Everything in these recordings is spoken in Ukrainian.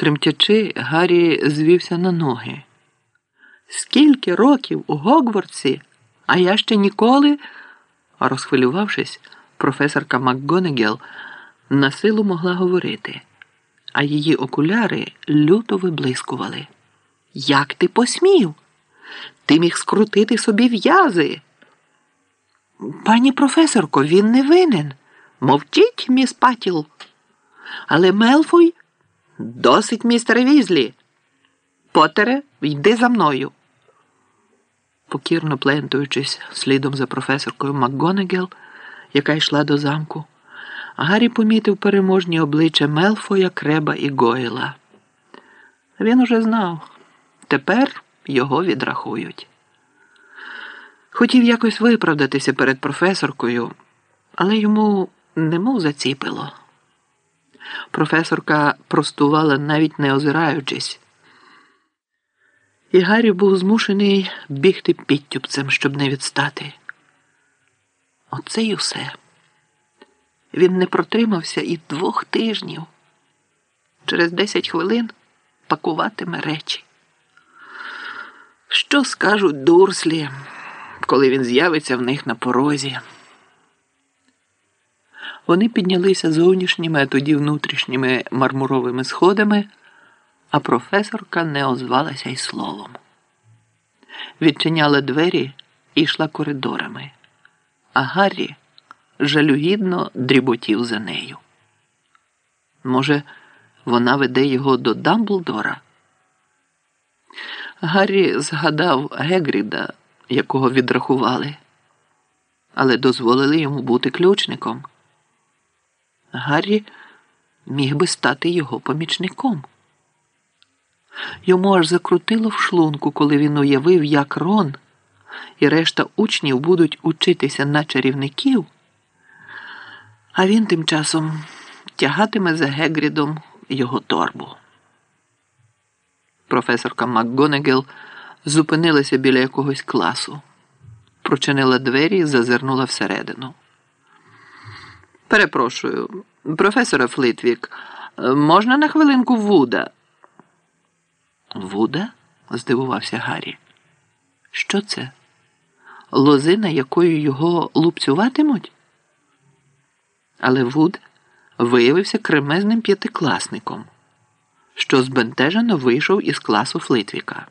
Тремтячи, Гаррі звівся на ноги. Скільки років у Гогвардсі, а я ще ніколи. Розхвилювавшись, професорка МакГонегел на силу могла говорити, а її окуляри люто виблискували. Як ти посмів? Ти міг скрутити собі в'язи. Пані професорко, він не винен. Мовчіть, міс Патіл. Але Мелфой досить, містере Візлі. Потере, йди за мною. Покірно плентуючись слідом за професоркою МакГонегел, яка йшла до замку, Гаррі помітив переможні обличчя Мелфоя, Креба і Гойла. Він уже знав, тепер його відрахують. Хотів якось виправдатися перед професоркою, але йому немов заціпило. Професорка простувала навіть не озираючись, і Гаррі був змушений бігти підтюпцем, щоб не відстати. Оце й усе. Він не протримався і двох тижнів. Через десять хвилин пакуватиме речі. Що скажуть дурслі, коли він з'явиться в них на порозі? Вони піднялися зовнішніми, а тоді внутрішніми мармуровими сходами, а професорка не озвалася й словом. Відчиняла двері і йшла коридорами, а Гаррі жалюгідно дріботів за нею. Може, вона веде його до Дамблдора? Гаррі згадав Гегріда, якого відрахували, але дозволили йому бути ключником. Гаррі міг би стати його помічником. Йому аж закрутило в шлунку, коли він уявив, як Рон і решта учнів будуть учитися на чарівників, а він тим часом тягатиме за Гегрідом його торбу. Професорка МакГонегел зупинилася біля якогось класу, прочинила двері і зазирнула всередину. Перепрошую, професора Флитвік, можна на хвилинку Вуда? Вуда? здивувався Гаррі. Що це? Лозина, якою його лупцюватимуть? Але Вуд виявився кремезним п'ятикласником, що збентежено вийшов із класу Флитвіка.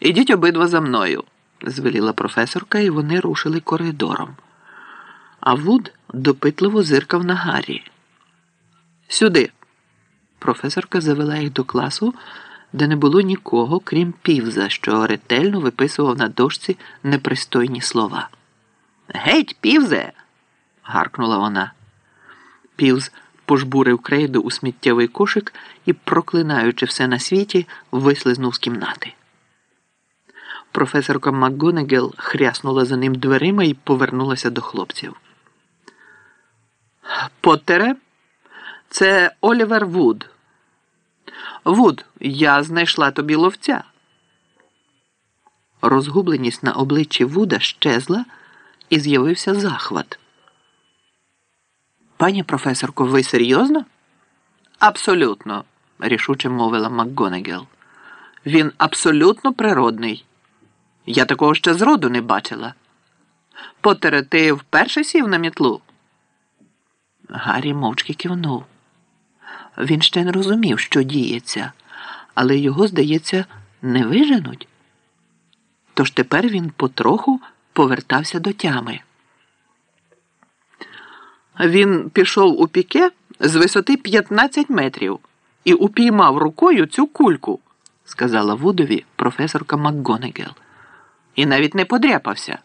Ідіть обидва за мною, звеліла професорка, і вони рушили коридором. А Вуд допитливо зиркав на Гаррі. Сюди. Професорка завела їх до класу, де не було нікого, крім півза, що ретельно виписував на дошці непристойні слова. Геть, півзе. гаркнула вона. Півз пожбурив крейду у сміттєвий кошик і, проклинаючи все на світі, вислизнув з кімнати. Професорка МакГонегел хряснула за ним дверима і повернулася до хлопців. Поттере, це Олівер Вуд. Вуд, я знайшла тобі ловця. Розгубленість на обличчі Вуда щезла і з'явився захват. Пані професорко, ви серйозно? Абсолютно, рішуче мовила МакГонегел. Він абсолютно природний. Я такого ще зроду не бачила. Поттере, ти вперше сів на мітлу? Гаррі мовчки кивнув. Він ще не розумів, що діється, але його, здається, не виженуть. Тож тепер він потроху повертався до тями. Він пішов у піке з висоти 15 метрів і упіймав рукою цю кульку, сказала Вудові професорка МакГонегел. І навіть не подряпався.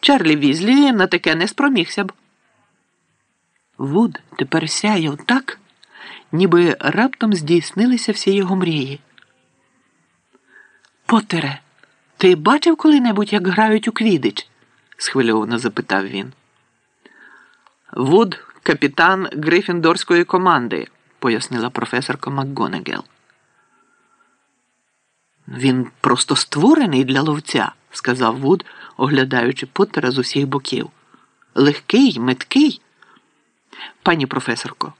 Чарлі Візлі на таке не спромігся б. Вуд тепер сяяв так, ніби раптом здійснилися всі його мрії. Поттере, ти бачив коли-небудь, як грають у квідич? схвильовано запитав він. Вуд капітан Грифіндорської команди, пояснила професорка МакГонегел. Він просто створений для ловця, сказав Вуд, оглядаючи Поттера з усіх боків. Легкий, меткий. Пані професорко,